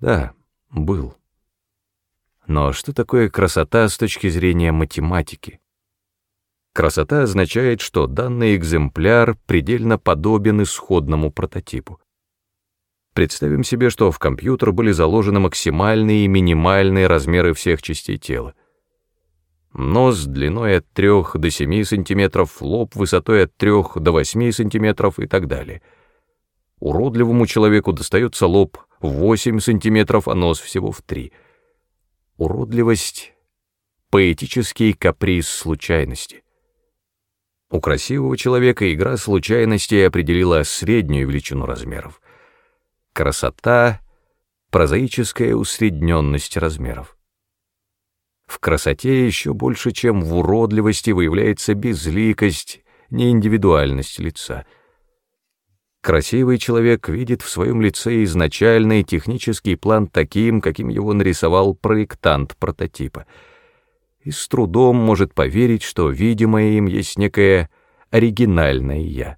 Да, был. Но что такое красота с точки зрения математики? Красота означает, что данный экземпляр предельно подобен исходному прототипу. Представим себе, что в компьютер были заложены максимальные и минимальные размеры всех частей тела. Нос длиной от 3 до 7 см, лоб высотой от 3 до 8 см и так далее. Уродливому человеку достается лоб 8 см, а нос всего в 3 Уродливость — поэтический каприз случайности. У красивого человека игра случайностей определила среднюю величину размеров. Красота — прозаическая усредненность размеров. В красоте еще больше, чем в уродливости, выявляется безликость, неиндивидуальность лица. Красивый человек видит в своем лице изначальный технический план таким, каким его нарисовал проектант прототипа, и с трудом может поверить, что видимое им есть некое оригинальное «я».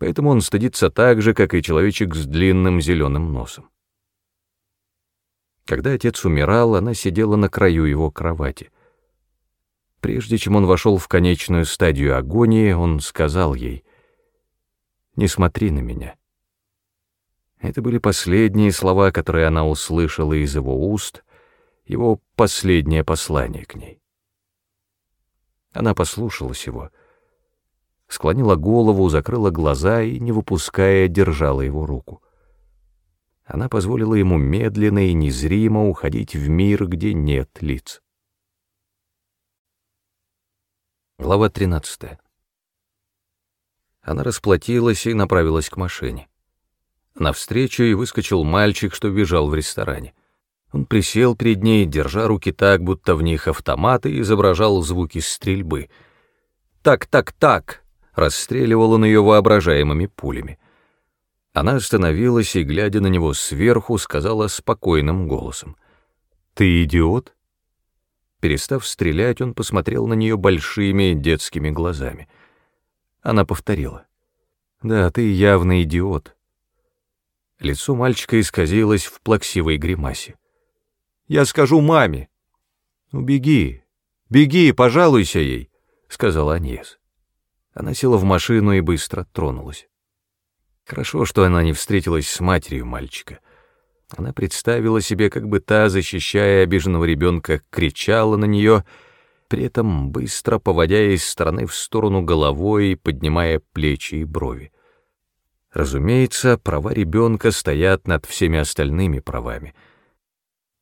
Поэтому он стыдится так же, как и человечек с длинным зеленым носом. Когда отец умирал, она сидела на краю его кровати. Прежде чем он вошел в конечную стадию агонии, он сказал ей, «Не смотри на меня». Это были последние слова, которые она услышала из его уст, его последнее послание к ней. Она послушалась его, склонила голову, закрыла глаза и, не выпуская, держала его руку она позволила ему медленно и незримо уходить в мир, где нет лиц. Глава 13. Она расплатилась и направилась к машине. Навстречу и выскочил мальчик, что бежал в ресторане. Он присел перед ней, держа руки так, будто в них автоматы, и изображал звуки стрельбы. «Так, так, так!» — расстреливал он ее воображаемыми пулями. Она остановилась и, глядя на него сверху, сказала спокойным голосом. «Ты идиот?» Перестав стрелять, он посмотрел на нее большими детскими глазами. Она повторила. «Да, ты явно идиот». Лицо мальчика исказилось в плаксивой гримасе. «Я скажу маме!» «Ну, беги, беги, пожалуйся ей», — сказала Аньес. Она села в машину и быстро тронулась. Хорошо, что она не встретилась с матерью мальчика. Она представила себе, как бы та, защищая обиженного ребенка, кричала на нее, при этом быстро поводя из стороны в сторону головой и поднимая плечи и брови. Разумеется, права ребенка стоят над всеми остальными правами.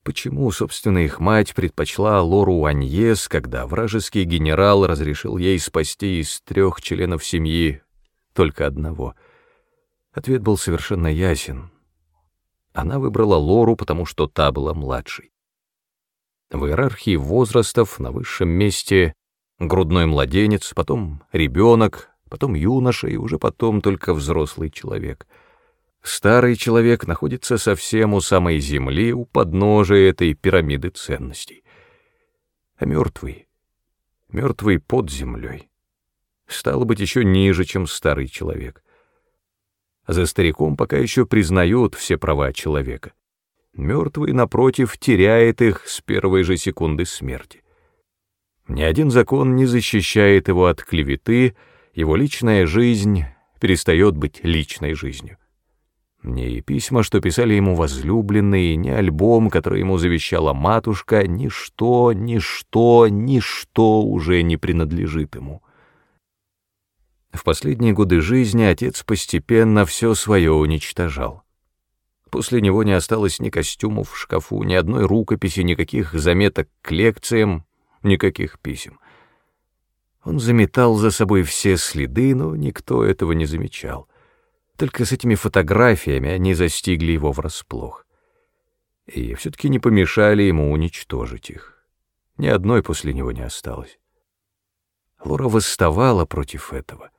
Почему, собственно, их мать предпочла Лору Аньес, когда вражеский генерал разрешил ей спасти из трех членов семьи только одного — Ответ был совершенно ясен. Она выбрала Лору, потому что та была младшей. В иерархии возрастов на высшем месте грудной младенец, потом ребенок, потом юноша и уже потом только взрослый человек. Старый человек находится совсем у самой земли, у подножия этой пирамиды ценностей. А мертвый, мертвый под землей, стало быть еще ниже, чем старый человек. За стариком пока еще признают все права человека. Мертвый, напротив, теряет их с первой же секунды смерти. Ни один закон не защищает его от клеветы, его личная жизнь перестает быть личной жизнью. Ни письма, что писали ему возлюбленные, ни альбом, который ему завещала матушка, ничто, ничто, ничто уже не принадлежит ему. В последние годы жизни отец постепенно все свое уничтожал. После него не осталось ни костюмов в шкафу, ни одной рукописи, никаких заметок к лекциям, никаких писем. Он заметал за собой все следы, но никто этого не замечал. Только с этими фотографиями они застигли его врасплох. И все-таки не помешали ему уничтожить их. Ни одной после него не осталось. Лора восставала против этого —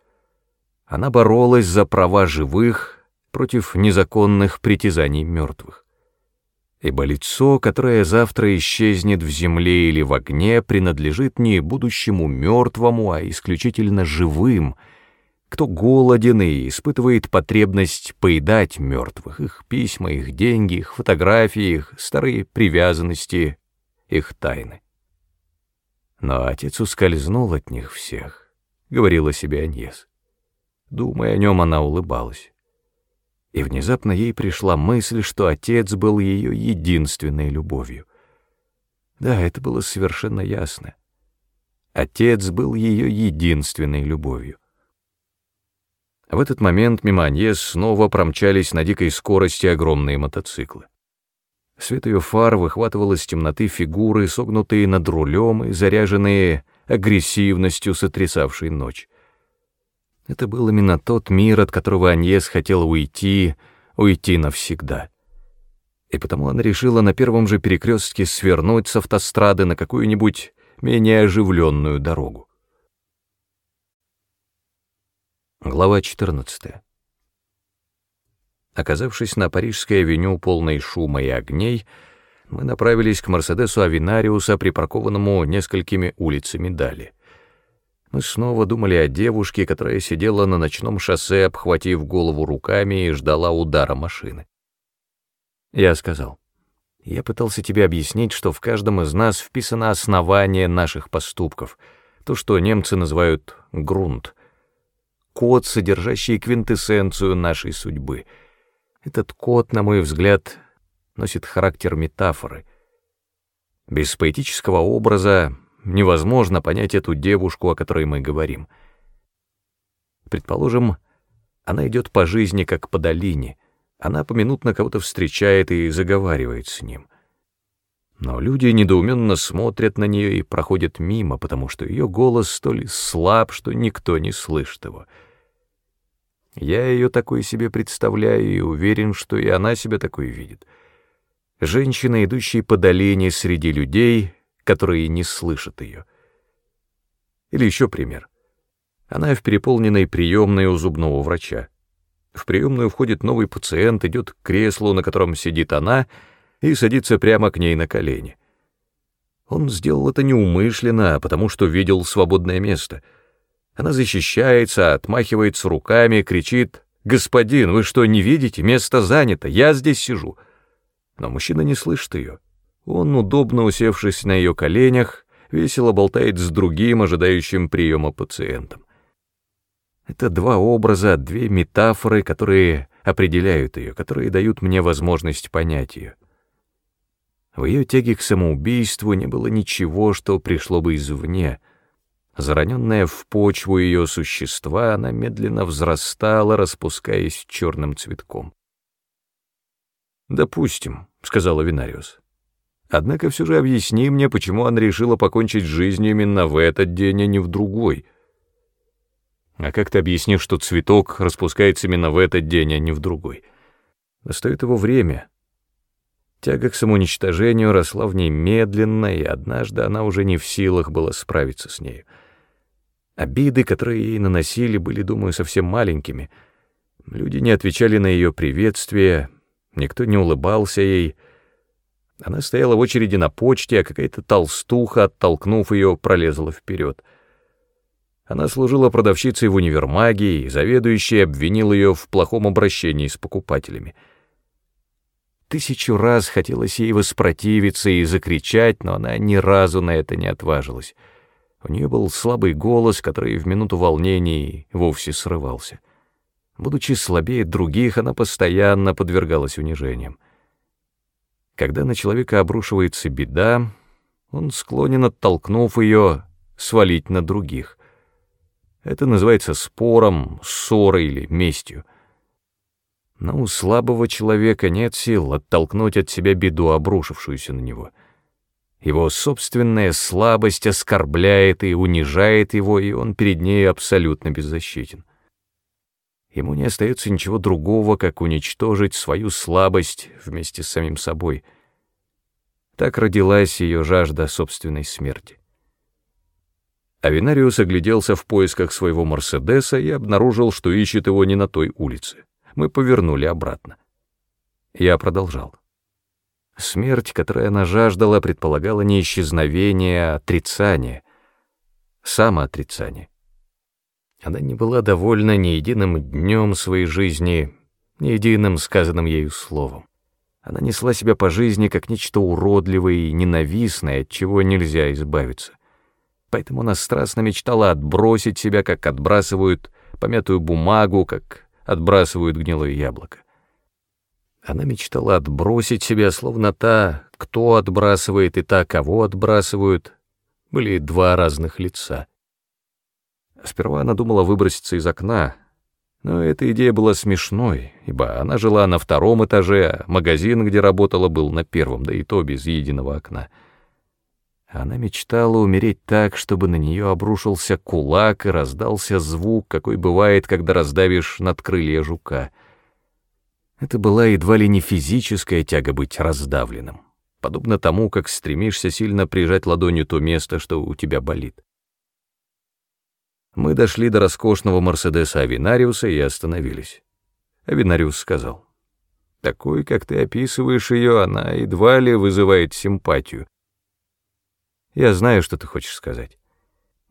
она боролась за права живых против незаконных притязаний мертвых. Ибо лицо, которое завтра исчезнет в земле или в огне, принадлежит не будущему мертвому, а исключительно живым, кто голоден и испытывает потребность поедать мертвых, их письма, их деньги, их фотографии, их старые привязанности, их тайны. Но отец ускользнул от них всех, — говорила себе Аньес. Думая о нем, она улыбалась. И внезапно ей пришла мысль, что отец был ее единственной любовью. Да, это было совершенно ясно. Отец был ее единственной любовью. В этот момент мимо Аньес снова промчались на дикой скорости огромные мотоциклы. Свет ее фар выхватывал из темноты фигуры, согнутые над рулем и заряженные агрессивностью, сотрясавшей ночь. Это был именно тот мир, от которого Аньес хотела уйти, уйти навсегда. И потому она решила на первом же перекрестке свернуть с автострады на какую-нибудь менее оживленную дорогу. Глава 14. Оказавшись на Парижской авеню, полной шума и огней, мы направились к Мерседесу Авинариуса, припаркованному несколькими улицами далее. Мы снова думали о девушке, которая сидела на ночном шоссе, обхватив голову руками и ждала удара машины. Я сказал, я пытался тебе объяснить, что в каждом из нас вписано основание наших поступков, то, что немцы называют «грунт», код, содержащий квинтэссенцию нашей судьбы — этот код, на мой взгляд, носит характер метафоры. Без поэтического образа невозможно понять эту девушку, о которой мы говорим. Предположим, она идет по жизни как по долине, она поминутно кого-то встречает и заговаривает с ним. Но люди недоуменно смотрят на нее и проходят мимо, потому что ее голос столь слаб, что никто не слышит его — я ее такой себе представляю и уверен, что и она себя такой видит. Женщина, идущая по долине среди людей, которые не слышат ее. Или еще пример. Она в переполненной приемной у зубного врача. В приемную входит новый пациент, идет к креслу, на котором сидит она, и садится прямо к ней на колени. Он сделал это неумышленно, потому что видел свободное место — она защищается, отмахивается руками, кричит «Господин, вы что, не видите? Место занято, я здесь сижу». Но мужчина не слышит ее. Он, удобно усевшись на ее коленях, весело болтает с другим, ожидающим приема пациентом. Это два образа, две метафоры, которые определяют ее, которые дают мне возможность понять ее. В ее тяге к самоубийству не было ничего, что пришло бы извне — Зараненная в почву ее существа, она медленно взрастала, распускаясь черным цветком. «Допустим», — сказала Винариус. «Однако все же объясни мне, почему она решила покончить жизнь именно в этот день, а не в другой». «А как ты объяснишь, что цветок распускается именно в этот день, а не в другой?» «Настает его время». Тяга к самоуничтожению росла в ней медленно, и однажды она уже не в силах была справиться с нею. Обиды, которые ей наносили, были, думаю, совсем маленькими. Люди не отвечали на ее приветствие, никто не улыбался ей. Она стояла в очереди на почте, а какая-то толстуха, оттолкнув ее, пролезла вперед. Она служила продавщицей в универмаге, и заведующий обвинил ее в плохом обращении с покупателями. Тысячу раз хотелось ей воспротивиться и закричать, но она ни разу на это не отважилась. У нее был слабый голос, который в минуту волнений вовсе срывался. Будучи слабее других, она постоянно подвергалась унижениям. Когда на человека обрушивается беда, он склонен, оттолкнув ее, свалить на других. Это называется спором, ссорой или местью. Но у слабого человека нет сил оттолкнуть от себя беду, обрушившуюся на него — его собственная слабость оскорбляет и унижает его, и он перед ней абсолютно беззащитен. Ему не остается ничего другого, как уничтожить свою слабость вместе с самим собой. Так родилась ее жажда собственной смерти. Авинариус огляделся в поисках своего Мерседеса и обнаружил, что ищет его не на той улице. Мы повернули обратно. Я продолжал. Смерть, которой она жаждала, предполагала не исчезновение, а отрицание, самоотрицание. Она не была довольна ни единым днем своей жизни, ни единым сказанным ею словом. Она несла себя по жизни как нечто уродливое и ненавистное, от чего нельзя избавиться. Поэтому она страстно мечтала отбросить себя, как отбрасывают помятую бумагу, как отбрасывают гнилое яблоко. Она мечтала отбросить себя, словно та, кто отбрасывает, и та, кого отбрасывают, были два разных лица. Сперва она думала выброситься из окна, но эта идея была смешной, ибо она жила на втором этаже, а магазин, где работала, был на первом, да и то без единого окна. Она мечтала умереть так, чтобы на нее обрушился кулак и раздался звук, какой бывает, когда раздавишь над крылья жука. Это была едва ли не физическая тяга быть раздавленным, подобно тому, как стремишься сильно прижать ладонью то место, что у тебя болит. Мы дошли до роскошного Мерседеса Авинариуса и остановились. Авинариус сказал, «Такой, как ты описываешь ее, она едва ли вызывает симпатию». Я знаю, что ты хочешь сказать.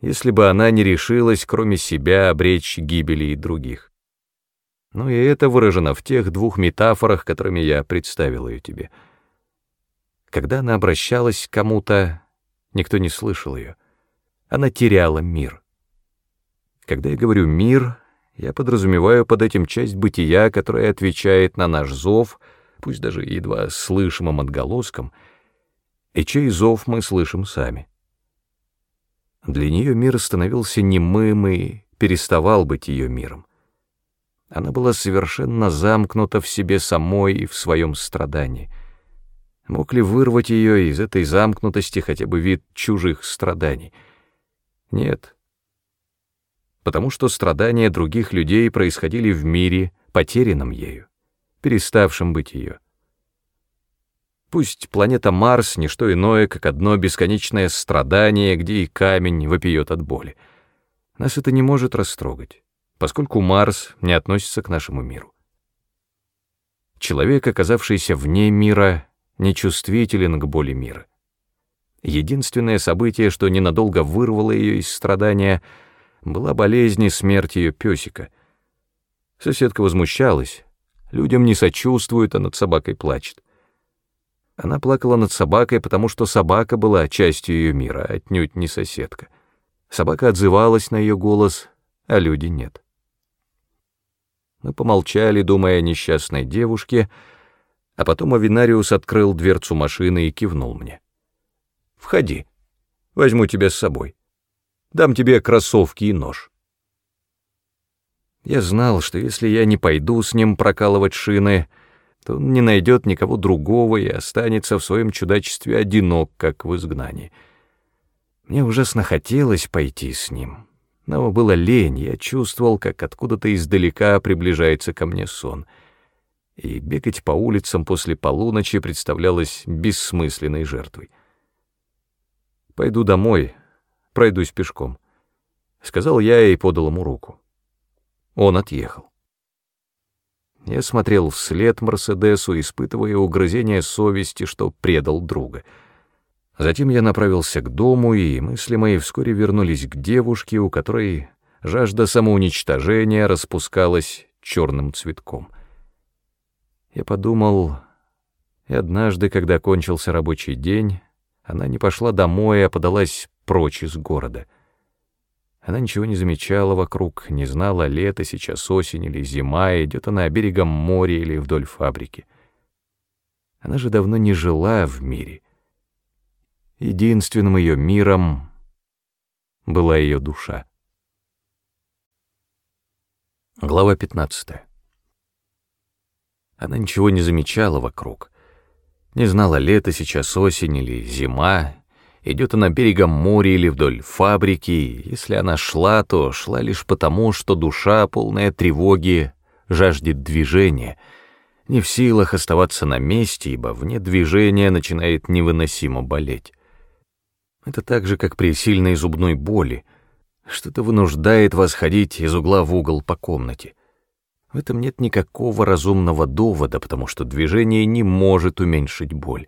Если бы она не решилась, кроме себя, обречь гибели и других. Но и это выражено в тех двух метафорах, которыми я представил ее тебе. Когда она обращалась к кому-то, никто не слышал ее. Она теряла мир. Когда я говорю «мир», я подразумеваю под этим часть бытия, которая отвечает на наш зов, пусть даже едва слышимым отголоском, и чей зов мы слышим сами. Для нее мир становился немым и переставал быть ее миром. Она была совершенно замкнута в себе самой и в своем страдании. Мог ли вырвать ее из этой замкнутости хотя бы вид чужих страданий? Нет потому что страдания других людей происходили в мире, потерянном ею, переставшем быть ее. Пусть планета Марс — не что иное, как одно бесконечное страдание, где и камень вопиет от боли. Нас это не может растрогать, поскольку Марс не относится к нашему миру. Человек, оказавшийся вне мира, нечувствителен к боли мира. Единственное событие, что ненадолго вырвало ее из страдания — была болезнь и смерть ее песика. Соседка возмущалась. Людям не сочувствует, а над собакой плачет. Она плакала над собакой, потому что собака была частью ее мира, а отнюдь не соседка. Собака отзывалась на ее голос, а люди нет. Мы помолчали, думая о несчастной девушке, а потом Авинариус открыл дверцу машины и кивнул мне. «Входи, возьму тебя с собой». Дам тебе кроссовки и нож. Я знал, что если я не пойду с ним прокалывать шины, то он не найдет никого другого и останется в своем чудачестве одинок, как в изгнании. Мне ужасно хотелось пойти с ним, но было лень, я чувствовал, как откуда-то издалека приближается ко мне сон. И бегать по улицам после полуночи представлялось бессмысленной жертвой. «Пойду домой», пройдусь пешком», — сказал я и подал ему руку. Он отъехал. Я смотрел вслед Мерседесу, испытывая угрызение совести, что предал друга. Затем я направился к дому, и мысли мои вскоре вернулись к девушке, у которой жажда самоуничтожения распускалась черным цветком. Я подумал, и однажды, когда кончился рабочий день, она не пошла домой, а подалась прочь из города. Она ничего не замечала вокруг, не знала, лето сейчас осень или зима, идет она берегом моря или вдоль фабрики. Она же давно не жила в мире. Единственным ее миром была ее душа. Глава 15. Она ничего не замечала вокруг. Не знала, лето сейчас осень или зима, Идет она берегом моря или вдоль фабрики, если она шла, то шла лишь потому, что душа, полная тревоги, жаждет движения, не в силах оставаться на месте, ибо вне движения начинает невыносимо болеть. Это так же, как при сильной зубной боли. Что-то вынуждает вас ходить из угла в угол по комнате. В этом нет никакого разумного довода, потому что движение не может уменьшить боль.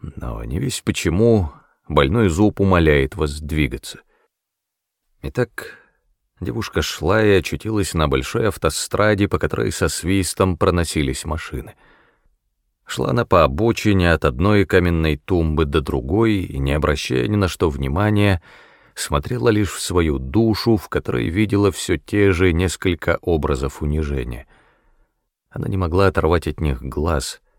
Но не весь почему больной зуб умоляет вас двигаться. Итак, Девушка шла и очутилась на большой автостраде, по которой со свистом проносились машины. Шла она по обочине от одной каменной тумбы до другой и, не обращая ни на что внимания, смотрела лишь в свою душу, в которой видела все те же несколько образов унижения. Она не могла оторвать от них глаз —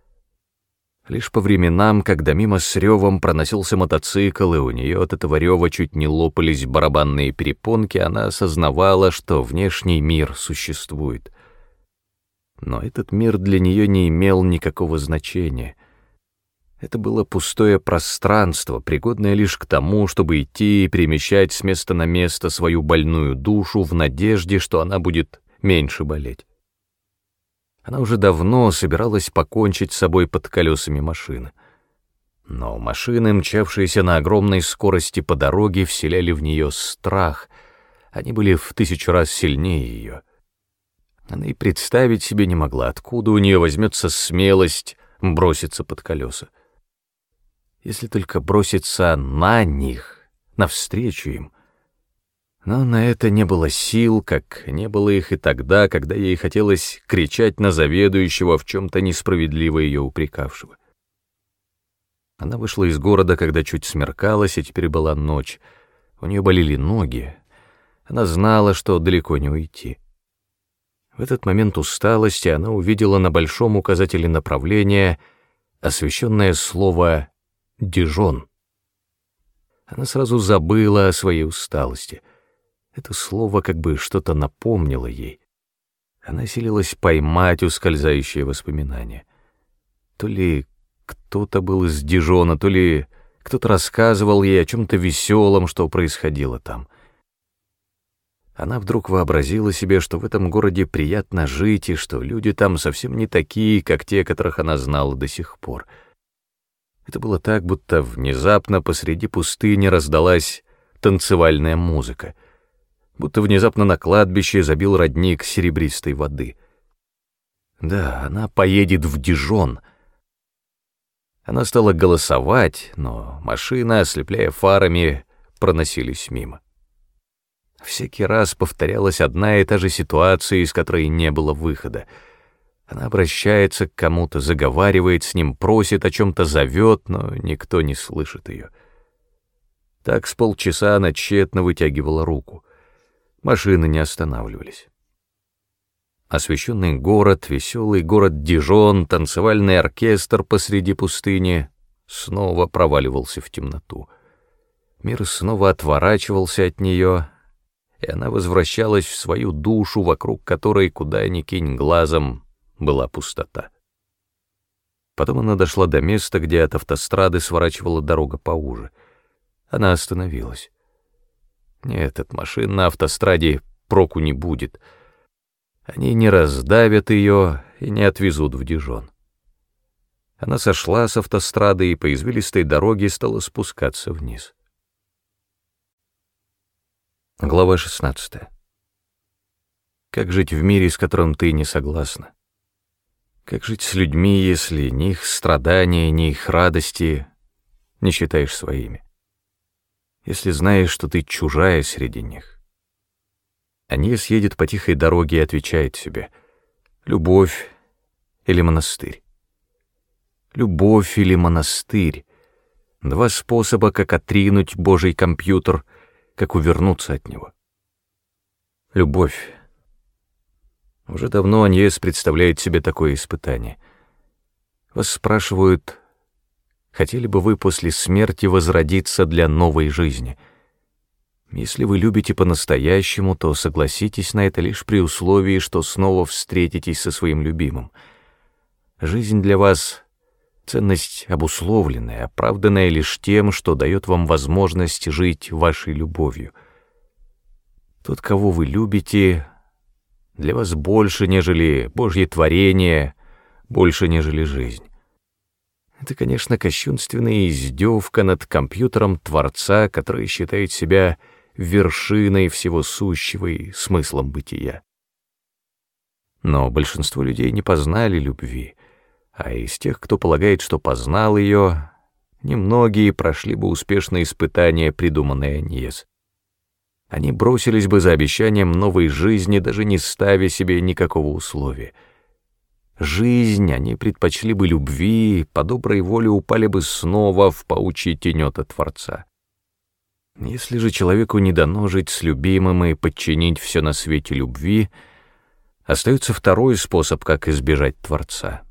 Лишь по временам, когда мимо с ревом проносился мотоцикл, и у нее от этого рева чуть не лопались барабанные перепонки, она осознавала, что внешний мир существует. Но этот мир для нее не имел никакого значения. Это было пустое пространство, пригодное лишь к тому, чтобы идти и перемещать с места на место свою больную душу в надежде, что она будет меньше болеть. Она уже давно собиралась покончить с собой под колесами машины. Но машины, мчавшиеся на огромной скорости по дороге, вселяли в нее страх. Они были в тысячу раз сильнее ее. Она и представить себе не могла, откуда у нее возьмется смелость броситься под колеса. Если только броситься на них, навстречу им — но на это не было сил, как не было их и тогда, когда ей хотелось кричать на заведующего в чем-то несправедливо ее упрекавшего. Она вышла из города, когда чуть смеркалось, и теперь была ночь. У нее болели ноги. Она знала, что далеко не уйти. В этот момент усталости она увидела на большом указателе направления освещенное слово «Дижон». Она сразу забыла о своей усталости — это слово как бы что-то напомнило ей. Она силилась поймать ускользающие воспоминания. То ли кто-то был из Дижона, то ли кто-то рассказывал ей о чем-то веселом, что происходило там. Она вдруг вообразила себе, что в этом городе приятно жить, и что люди там совсем не такие, как те, которых она знала до сих пор. Это было так, будто внезапно посреди пустыни раздалась танцевальная музыка — будто внезапно на кладбище забил родник серебристой воды. Да, она поедет в Дижон. Она стала голосовать, но машины, ослепляя фарами, проносились мимо. Всякий раз повторялась одна и та же ситуация, из которой не было выхода. Она обращается к кому-то, заговаривает с ним, просит, о чем-то зовет, но никто не слышит ее. Так с полчаса она тщетно вытягивала руку. Машины не останавливались. Освещенный город, веселый город Дижон, танцевальный оркестр посреди пустыни снова проваливался в темноту. Мир снова отворачивался от нее, и она возвращалась в свою душу, вокруг которой, куда ни кинь глазом, была пустота. Потом она дошла до места, где от автострады сворачивала дорога поуже. Она остановилась. Нет, от машин на автостраде проку не будет. Они не раздавят ее и не отвезут в Дижон. Она сошла с автострады и по извилистой дороге стала спускаться вниз. Глава 16. Как жить в мире, с которым ты не согласна? Как жить с людьми, если ни их страдания, ни их радости не считаешь своими? если знаешь, что ты чужая среди них. Анис едет по тихой дороге и отвечает себе «Любовь или монастырь?» Любовь или монастырь — два способа, как отринуть Божий компьютер, как увернуться от него. Любовь. Уже давно Аньес представляет себе такое испытание. Вас спрашивают, Хотели бы вы после смерти возродиться для новой жизни? Если вы любите по-настоящему, то согласитесь на это лишь при условии, что снова встретитесь со своим любимым. Жизнь для вас — ценность обусловленная, оправданная лишь тем, что дает вам возможность жить вашей любовью. Тот, кого вы любите, для вас больше, нежели Божье творение, больше, нежели жизнь. Это, конечно, кощунственная издевка над компьютером Творца, который считает себя вершиной всего сущего и смыслом бытия. Но большинство людей не познали любви, а из тех, кто полагает, что познал ее, немногие прошли бы успешное испытание, придуманное Аньес. Они бросились бы за обещанием новой жизни, даже не ставя себе никакого условия. Жизнь они предпочли бы любви, по доброй воле упали бы снова в паучьи тенета Творца. Если же человеку не дано жить с любимым и подчинить все на свете любви, остается второй способ, как избежать Творца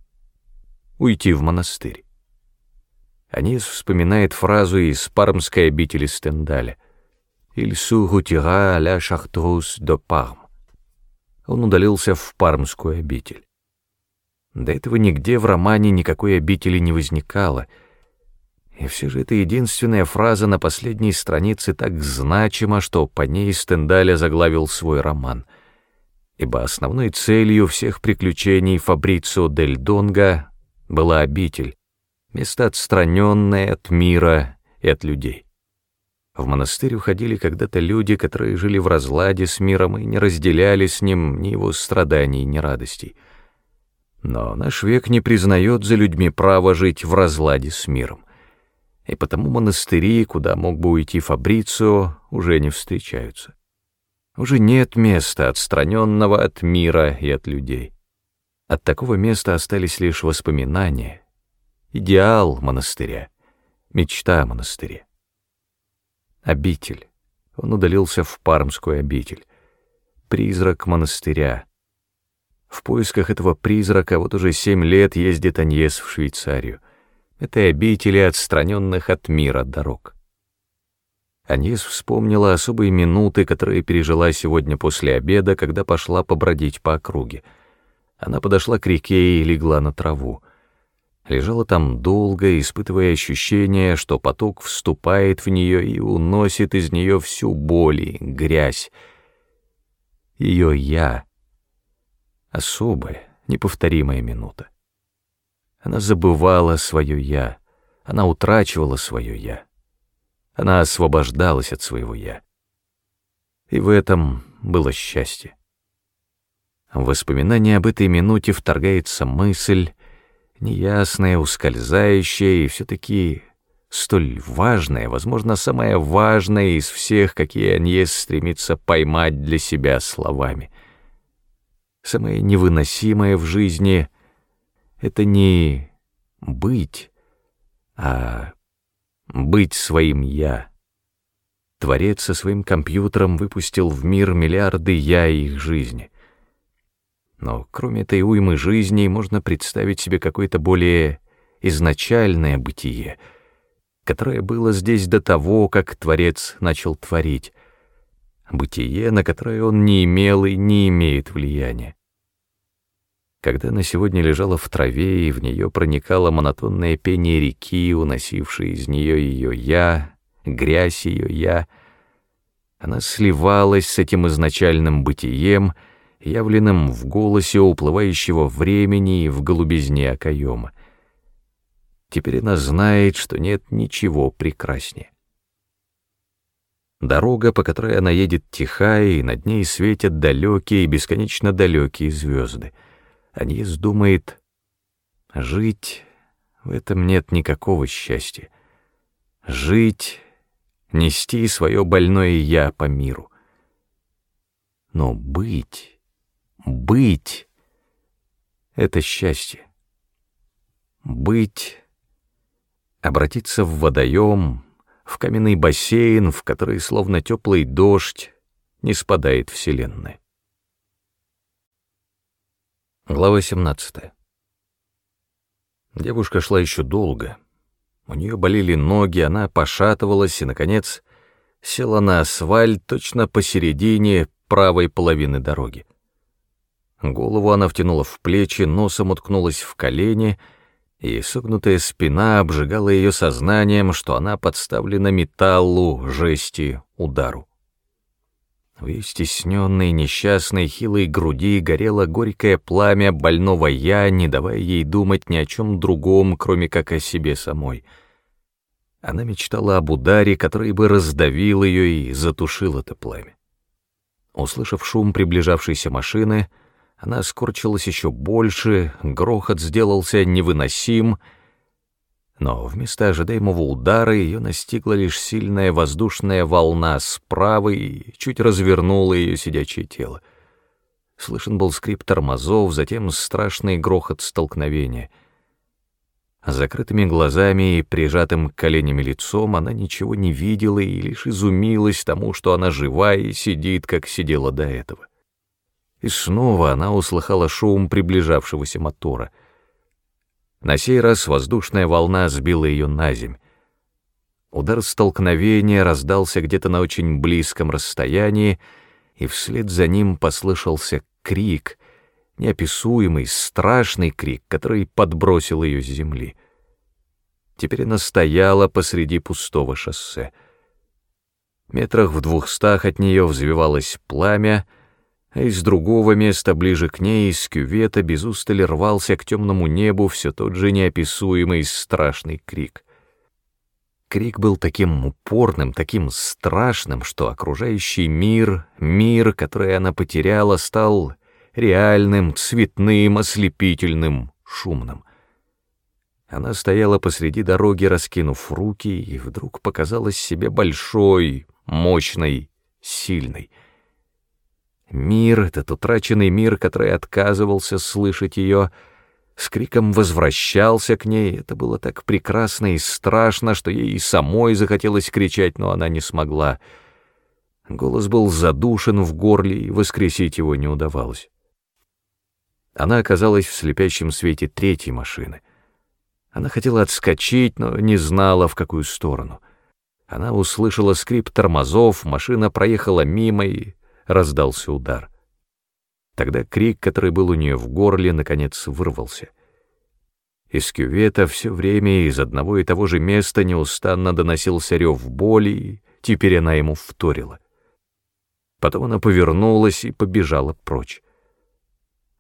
— уйти в монастырь. Анис вспоминает фразу из пармской обители Стендаля «Il à la chartreuse de Parme». Он удалился в пармскую обитель. До этого нигде в романе никакой обители не возникало, и все же эта единственная фраза на последней странице так значима, что по ней Стендаля заглавил свой роман, ибо основной целью всех приключений Фабрицио дель Донго была обитель, место отстраненное от мира и от людей. В монастырь уходили когда-то люди, которые жили в разладе с миром и не разделяли с ним ни его страданий, ни радостей. Но наш век не признает за людьми право жить в разладе с миром, и потому монастыри, куда мог бы уйти Фабрицио, уже не встречаются. Уже нет места, отстраненного от мира и от людей. От такого места остались лишь воспоминания, идеал монастыря, мечта монастыря. Обитель. Он удалился в Пармскую обитель. Призрак монастыря. В поисках этого призрака вот уже семь лет ездит Аньес в Швейцарию. Этой обители, отстраненных от мира дорог. Аньес вспомнила особые минуты, которые пережила сегодня после обеда, когда пошла побродить по округе. Она подошла к реке и легла на траву лежала там долго, испытывая ощущение, что поток вступает в нее и уносит из нее всю боль и грязь. Ее «я» — особая, неповторимая минута. Она забывала свое «я», она утрачивала свое «я», она освобождалась от своего «я». И в этом было счастье. В воспоминания об этой минуте вторгается мысль, неясное, ускользающее и все-таки столь важное, возможно, самое важное из всех, какие Аньес стремится поймать для себя словами. Самое невыносимое в жизни — это не быть, а быть своим «я». Творец со своим компьютером выпустил в мир миллиарды «я» и их жизни. Но кроме этой уймы жизней можно представить себе какое-то более изначальное бытие, которое было здесь до того, как Творец начал творить, бытие, на которое он не имел и не имеет влияния. Когда она сегодня лежала в траве, и в нее проникало монотонное пение реки, уносившее из нее ее «я», грязь ее «я», она сливалась с этим изначальным бытием — явленным в голосе уплывающего времени и в голубизне окоема. Теперь она знает, что нет ничего прекраснее. Дорога, по которой она едет, тихая, и над ней светят далекие и бесконечно далекие звезды. Аньес думает, жить — в этом нет никакого счастья. Жить — нести свое больное «я» по миру. Но быть быть — это счастье. Быть — обратиться в водоем, в каменный бассейн, в который, словно теплый дождь, не спадает Вселенная. Глава 17. Девушка шла еще долго. У нее болели ноги, она пошатывалась и, наконец, села на асфальт точно посередине правой половины дороги. Голову она втянула в плечи, носом уткнулась в колени, и согнутая спина обжигала ее сознанием, что она подставлена металлу, жести, удару. В ее стесненной, несчастной, хилой груди горело горькое пламя больного «я», не давая ей думать ни о чем другом, кроме как о себе самой. Она мечтала об ударе, который бы раздавил ее и затушил это пламя. Услышав шум приближавшейся машины, она скорчилась еще больше, грохот сделался невыносим, Но вместо ожидаемого удара ее настигла лишь сильная воздушная волна справа и чуть развернула ее сидячее тело. Слышен был скрип тормозов, затем страшный грохот столкновения. Закрытыми глазами и прижатым коленями лицом она ничего не видела и лишь изумилась тому, что она жива и сидит, как сидела до этого. И снова она услыхала шум приближавшегося мотора. На сей раз воздушная волна сбила ее на земь. Удар столкновения раздался где-то на очень близком расстоянии, и вслед за ним послышался крик, неописуемый, страшный крик, который подбросил ее с земли. Теперь она стояла посреди пустого шоссе. Метрах в двухстах от нее взвивалось пламя, а из другого места, ближе к ней, из кювета, без устали рвался к темному небу все тот же неописуемый страшный крик. Крик был таким упорным, таким страшным, что окружающий мир, мир, который она потеряла, стал реальным, цветным, ослепительным, шумным. Она стояла посреди дороги, раскинув руки, и вдруг показалась себе большой, мощной, сильной — Мир, этот утраченный мир, который отказывался слышать ее, с криком возвращался к ней. Это было так прекрасно и страшно, что ей и самой захотелось кричать, но она не смогла. Голос был задушен в горле, и воскресить его не удавалось. Она оказалась в слепящем свете третьей машины. Она хотела отскочить, но не знала, в какую сторону. Она услышала скрип тормозов, машина проехала мимо и раздался удар. Тогда крик, который был у нее в горле, наконец вырвался. Из кювета все время из одного и того же места неустанно доносился рев боли, и теперь она ему вторила. Потом она повернулась и побежала прочь.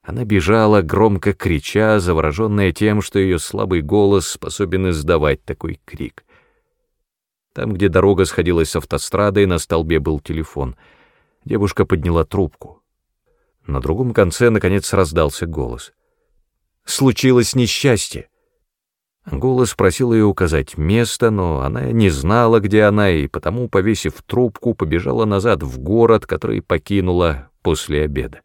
Она бежала, громко крича, завороженная тем, что ее слабый голос способен издавать такой крик. Там, где дорога сходилась с автострадой, на столбе был телефон — Девушка подняла трубку. На другом конце, наконец, раздался голос. «Случилось несчастье!» Голос просил ее указать место, но она не знала, где она, и потому, повесив трубку, побежала назад в город, который покинула после обеда.